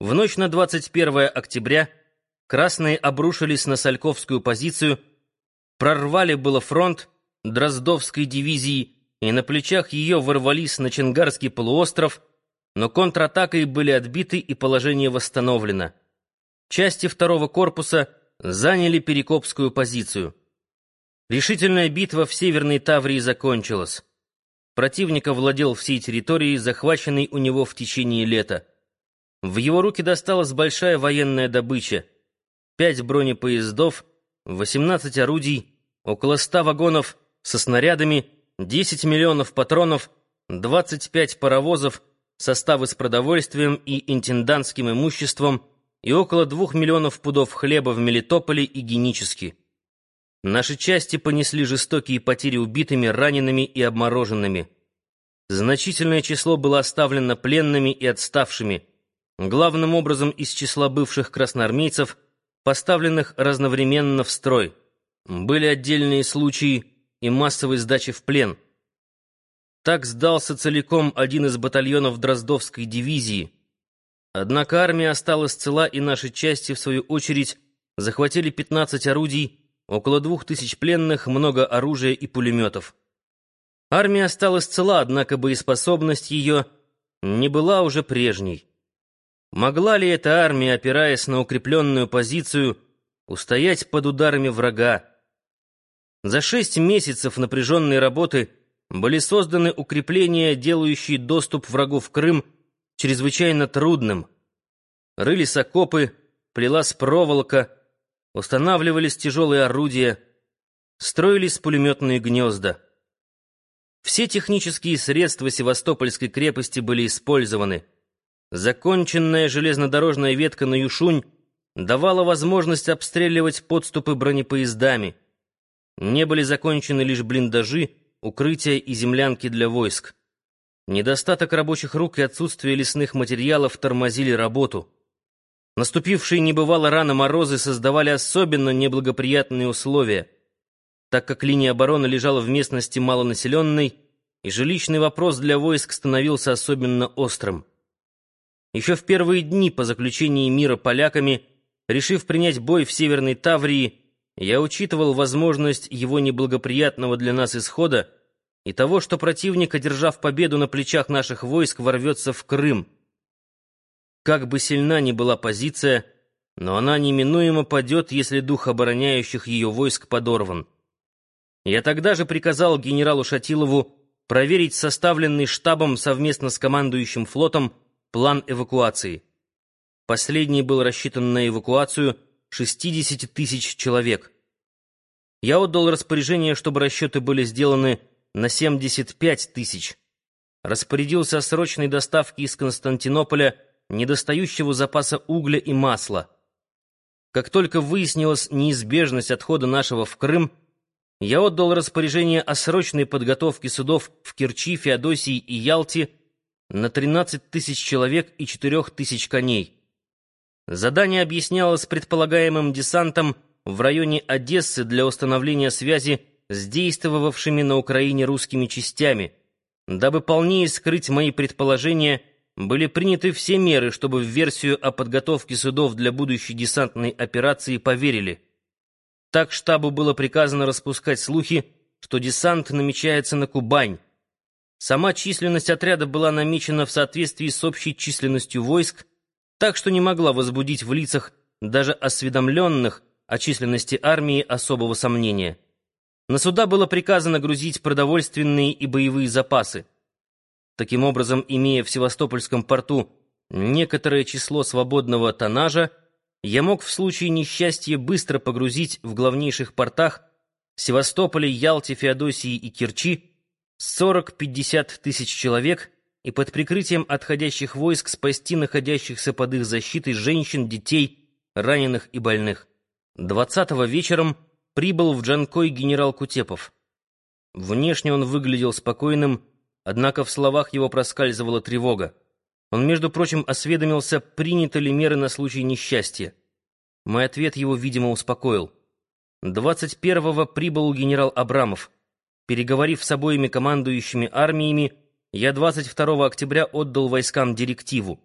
В ночь на 21 октября красные обрушились на Сальковскую позицию, прорвали было фронт Дроздовской дивизии и на плечах ее ворвались на Ченгарский полуостров, но контратакой были отбиты и положение восстановлено. Части второго корпуса заняли Перекопскую позицию. Решительная битва в Северной Таврии закончилась. Противник овладел всей территорией, захваченной у него в течение лета. В его руки досталась большая военная добыча. Пять бронепоездов, 18 орудий, около 100 вагонов со снарядами, 10 миллионов патронов, 25 паровозов, составы с продовольствием и интендантским имуществом и около 2 миллионов пудов хлеба в Мелитополе и Генически. Наши части понесли жестокие потери убитыми, ранеными и обмороженными. Значительное число было оставлено пленными и отставшими, главным образом из числа бывших красноармейцев, поставленных разновременно в строй. Были отдельные случаи и массовой сдачи в плен. Так сдался целиком один из батальонов Дроздовской дивизии. Однако армия осталась цела, и наши части, в свою очередь, захватили 15 орудий, около двух тысяч пленных, много оружия и пулеметов. Армия осталась цела, однако боеспособность ее не была уже прежней. Могла ли эта армия, опираясь на укрепленную позицию, устоять под ударами врага? За шесть месяцев напряженной работы были созданы укрепления, делающие доступ врагу в Крым чрезвычайно трудным. Рылись окопы, плелась проволока, устанавливались тяжелые орудия, строились пулеметные гнезда. Все технические средства Севастопольской крепости были использованы. Законченная железнодорожная ветка на Юшунь давала возможность обстреливать подступы бронепоездами. Не были закончены лишь блиндажи, укрытия и землянки для войск. Недостаток рабочих рук и отсутствие лесных материалов тормозили работу. Наступившие небывало рано морозы создавали особенно неблагоприятные условия, так как линия обороны лежала в местности малонаселенной, и жилищный вопрос для войск становился особенно острым. Еще в первые дни по заключении мира поляками, решив принять бой в Северной Таврии, я учитывал возможность его неблагоприятного для нас исхода и того, что противник, одержав победу на плечах наших войск, ворвется в Крым. Как бы сильна ни была позиция, но она неминуемо падет, если дух обороняющих ее войск подорван. Я тогда же приказал генералу Шатилову проверить составленный штабом совместно с командующим флотом план эвакуации. Последний был рассчитан на эвакуацию 60 тысяч человек. Я отдал распоряжение, чтобы расчеты были сделаны на 75 тысяч. Распорядился о срочной доставке из Константинополя недостающего запаса угля и масла. Как только выяснилась неизбежность отхода нашего в Крым, я отдал распоряжение о срочной подготовке судов в Керчи, Феодосии и Ялте на 13 тысяч человек и 4 тысяч коней. Задание объяснялось предполагаемым десантом в районе Одессы для установления связи с действовавшими на Украине русскими частями, дабы полнее скрыть мои предположения были приняты все меры, чтобы в версию о подготовке судов для будущей десантной операции поверили. Так штабу было приказано распускать слухи, что десант намечается на Кубань. Сама численность отряда была намечена в соответствии с общей численностью войск, так что не могла возбудить в лицах даже осведомленных о численности армии особого сомнения. На суда было приказано грузить продовольственные и боевые запасы. Таким образом, имея в Севастопольском порту некоторое число свободного тоннажа, я мог в случае несчастья быстро погрузить в главнейших портах Севастополе, Ялте, Феодосии и Керчи 40-50 тысяч человек и под прикрытием отходящих войск спасти находящихся под их защитой женщин, детей, раненых и больных. 20-го вечером прибыл в Джанкой генерал Кутепов. Внешне он выглядел спокойным, Однако в словах его проскальзывала тревога. Он, между прочим, осведомился, приняты ли меры на случай несчастья. Мой ответ его, видимо, успокоил. 21-го прибыл генерал Абрамов. Переговорив с обоими командующими армиями, я 22 октября отдал войскам директиву.